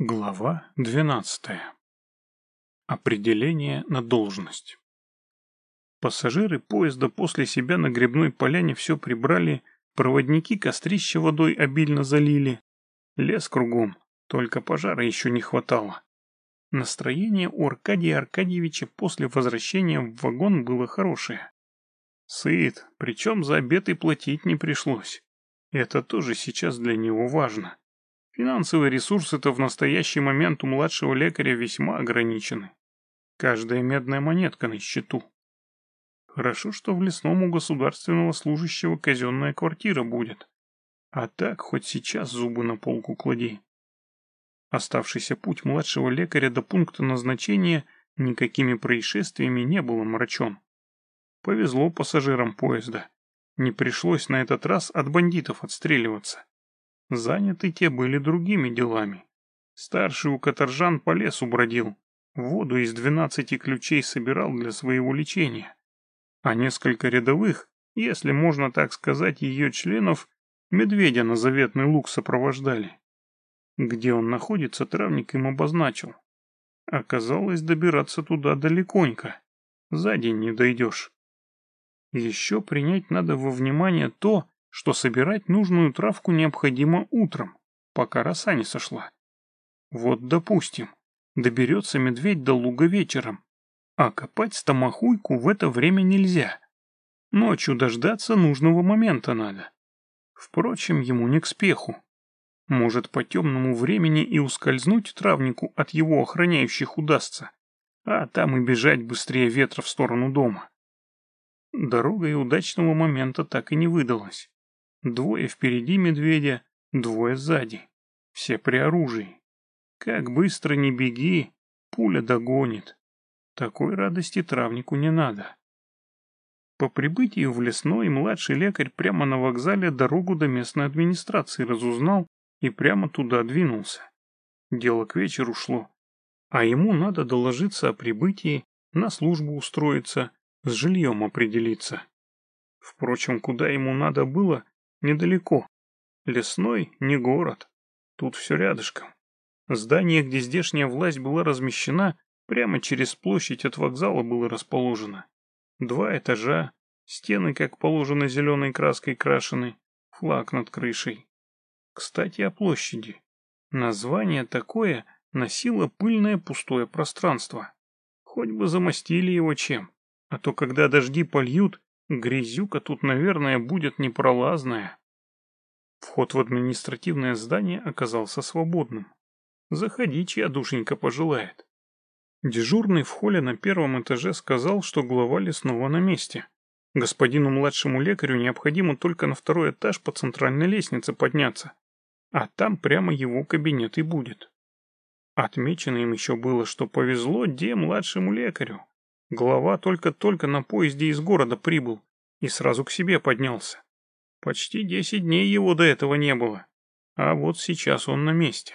Глава 12. Определение на должность. Пассажиры поезда после себя на грибной поляне все прибрали, проводники кострище водой обильно залили. Лес кругом, только пожара еще не хватало. Настроение у Аркадия Аркадьевича после возвращения в вагон было хорошее. Сыт, причем за обед и платить не пришлось. Это тоже сейчас для него важно. Финансовые ресурсы-то в настоящий момент у младшего лекаря весьма ограничены. Каждая медная монетка на счету. Хорошо, что в лесном у государственного служащего казенная квартира будет. А так хоть сейчас зубы на полку клади. Оставшийся путь младшего лекаря до пункта назначения никакими происшествиями не был омрачен. Повезло пассажирам поезда. Не пришлось на этот раз от бандитов отстреливаться. Заняты те были другими делами. Старший у каторжан по лесу бродил, воду из двенадцати ключей собирал для своего лечения. А несколько рядовых, если можно так сказать, ее членов, медведя на заветный луг сопровождали. Где он находится, травник им обозначил. Оказалось, добираться туда далеконько. За день не дойдешь. Еще принять надо во внимание то, что собирать нужную травку необходимо утром, пока роса не сошла. Вот, допустим, доберется медведь до луга вечером, а копать стомахуйку в это время нельзя. Ночью дождаться нужного момента надо. Впрочем, ему не к спеху. Может, по темному времени и ускользнуть травнику от его охраняющих удастся, а там и бежать быстрее ветра в сторону дома. Дорога и удачного момента так и не выдалась. Двое впереди медведя, двое сзади. Все при оружии. Как быстро не беги, пуля догонит. Такой радости травнику не надо. По прибытии в лесной младший лекарь прямо на вокзале дорогу до местной администрации разузнал и прямо туда двинулся. Дело к вечеру шло, а ему надо доложиться о прибытии, на службу устроиться, с жильем определиться. Впрочем, куда ему надо было, Недалеко. Лесной не город. Тут все рядышком. Здание, где здешняя власть была размещена, прямо через площадь от вокзала было расположено. Два этажа, стены, как положено, зеленой краской крашены, флаг над крышей. Кстати, о площади. Название такое носило пыльное пустое пространство. Хоть бы замостили его чем, а то когда дожди польют, Грязюка тут, наверное, будет непролазная. Вход в административное здание оказался свободным. Заходи, чья душенька пожелает. Дежурный в холле на первом этаже сказал, что глава лесного на месте. Господину младшему лекарю необходимо только на второй этаж по центральной лестнице подняться, а там прямо его кабинет и будет. Отмечено им еще было, что повезло де младшему лекарю. Глава только-только на поезде из города прибыл и сразу к себе поднялся. Почти десять дней его до этого не было, а вот сейчас он на месте.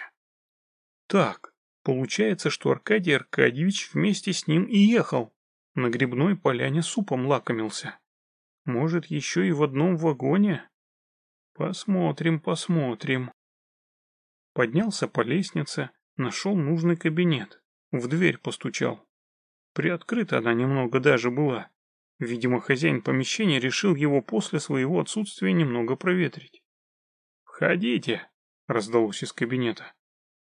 Так, получается, что Аркадий Аркадьевич вместе с ним и ехал. На грибной поляне супом лакомился. Может, еще и в одном вагоне? Посмотрим, посмотрим. Поднялся по лестнице, нашел нужный кабинет, в дверь постучал. Приоткрыта она немного даже была. Видимо, хозяин помещения решил его после своего отсутствия немного проветрить. «Входите!» — раздалось из кабинета.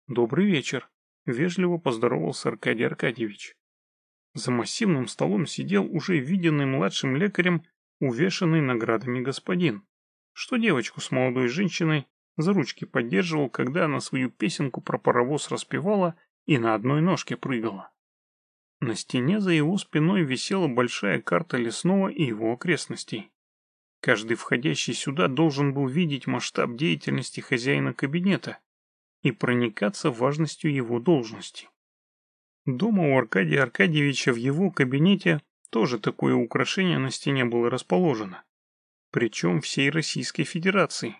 «Добрый вечер!» — вежливо поздоровался Аркадий Аркадьевич. За массивным столом сидел уже виденный младшим лекарем увешанный наградами господин, что девочку с молодой женщиной за ручки поддерживал, когда она свою песенку про паровоз распевала и на одной ножке прыгала. На стене за его спиной висела большая карта лесного и его окрестностей. Каждый входящий сюда должен был видеть масштаб деятельности хозяина кабинета и проникаться важностью его должности. Дома у Аркадия Аркадьевича в его кабинете тоже такое украшение на стене было расположено. Причем всей Российской Федерации.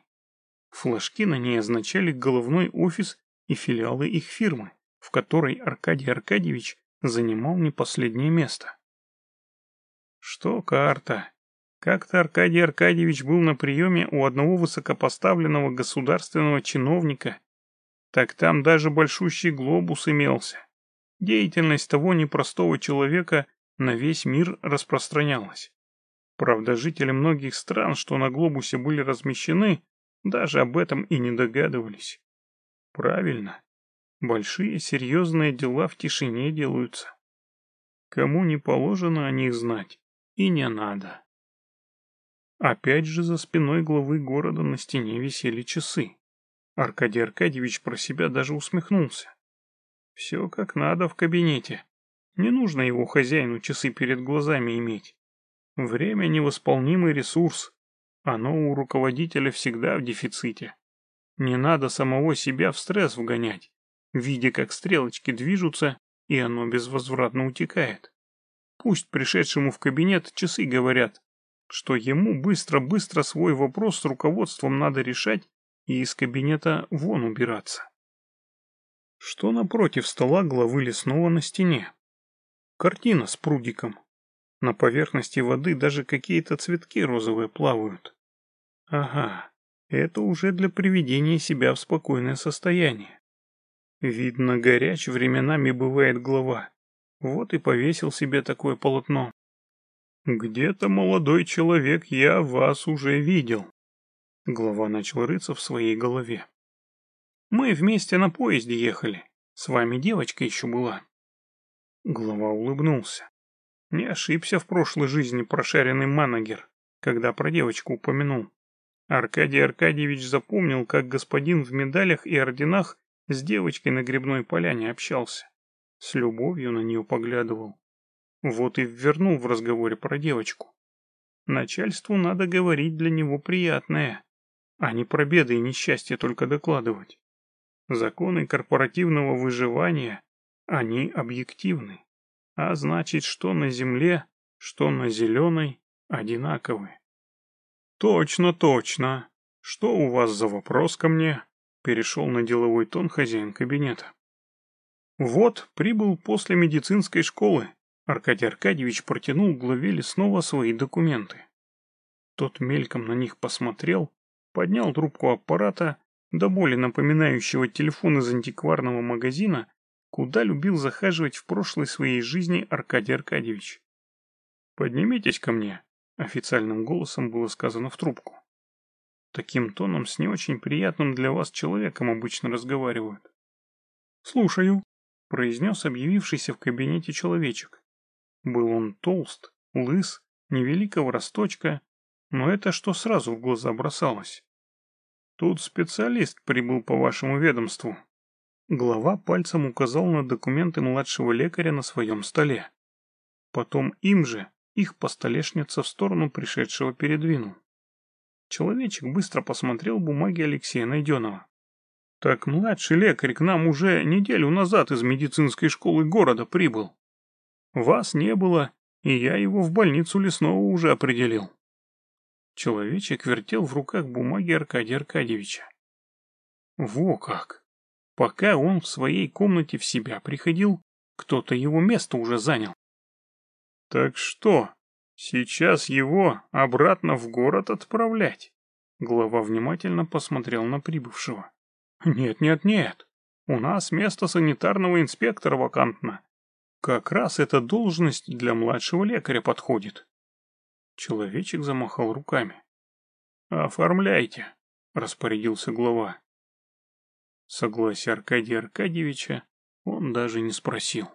Флажки на ней означали головной офис и филиалы их фирмы, в которой Аркадий Аркадьевич занимал не последнее место. Что карта? Как-то Аркадий Аркадьевич был на приеме у одного высокопоставленного государственного чиновника Так там даже большущий глобус имелся. Деятельность того непростого человека на весь мир распространялась. Правда, жители многих стран, что на глобусе были размещены, даже об этом и не догадывались. Правильно. Большие серьезные дела в тишине делаются. Кому не положено о них знать, и не надо. Опять же за спиной главы города на стене висели часы. Аркадий Аркадьевич про себя даже усмехнулся. Все как надо в кабинете. Не нужно его хозяину часы перед глазами иметь. Время — невосполнимый ресурс. Оно у руководителя всегда в дефиците. Не надо самого себя в стресс вгонять, видя, как стрелочки движутся, и оно безвозвратно утекает. Пусть пришедшему в кабинет часы говорят, что ему быстро-быстро свой вопрос с руководством надо решать и из кабинета вон убираться. Что напротив стола главы лесного на стене? Картина с прудиком. На поверхности воды даже какие-то цветки розовые плавают. Ага, это уже для приведения себя в спокойное состояние. Видно, горяч временами бывает глава. Вот и повесил себе такое полотно. «Где-то, молодой человек, я вас уже видел». Глава начал рыться в своей голове. «Мы вместе на поезде ехали. С вами девочка еще была». Глава улыбнулся. Не ошибся в прошлой жизни прошаренный манагер, когда про девочку упомянул. Аркадий Аркадьевич запомнил, как господин в медалях и орденах с девочкой на грибной поляне общался. С любовью на нее поглядывал. Вот и ввернул в разговоре про девочку. Начальству надо говорить для него приятное, а не про беды и несчастья только докладывать. Законы корпоративного выживания, они объективны. А значит, что на земле, что на зеленой, одинаковы. «Точно, точно. Что у вас за вопрос ко мне?» Перешел на деловой тон хозяин кабинета. «Вот, прибыл после медицинской школы». Аркадий Аркадьевич протянул главе лесного свои документы. Тот мельком на них посмотрел, поднял трубку аппарата, до боли напоминающего телефон из антикварного магазина, куда любил захаживать в прошлой своей жизни Аркадий Аркадьевич. «Поднимитесь ко мне», Официальным голосом было сказано в трубку. Таким тоном с не очень приятным для вас человеком обычно разговаривают. «Слушаю», — произнес объявившийся в кабинете человечек. Был он толст, лыс, невеликого росточка, но это что сразу в глаза бросалось. «Тут специалист прибыл по вашему ведомству». Глава пальцем указал на документы младшего лекаря на своем столе. Потом им же их по столешнице в сторону пришедшего передвинул. Человечек быстро посмотрел бумаги Алексея Найденова. «Так младший лекарь к нам уже неделю назад из медицинской школы города прибыл. Вас не было, и я его в больницу лесного уже определил». Человечек вертел в руках бумаги Аркадия Аркадьевича. Во как! Пока он в своей комнате в себя приходил, кто-то его место уже занял. «Так что, сейчас его обратно в город отправлять?» Глава внимательно посмотрел на прибывшего. «Нет, нет, нет. У нас место санитарного инспектора вакантно. Как раз эта должность для младшего лекаря подходит». Человечек замахал руками. «Оформляйте», — распорядился глава. Согласие Аркадия Аркадьевича он даже не спросил.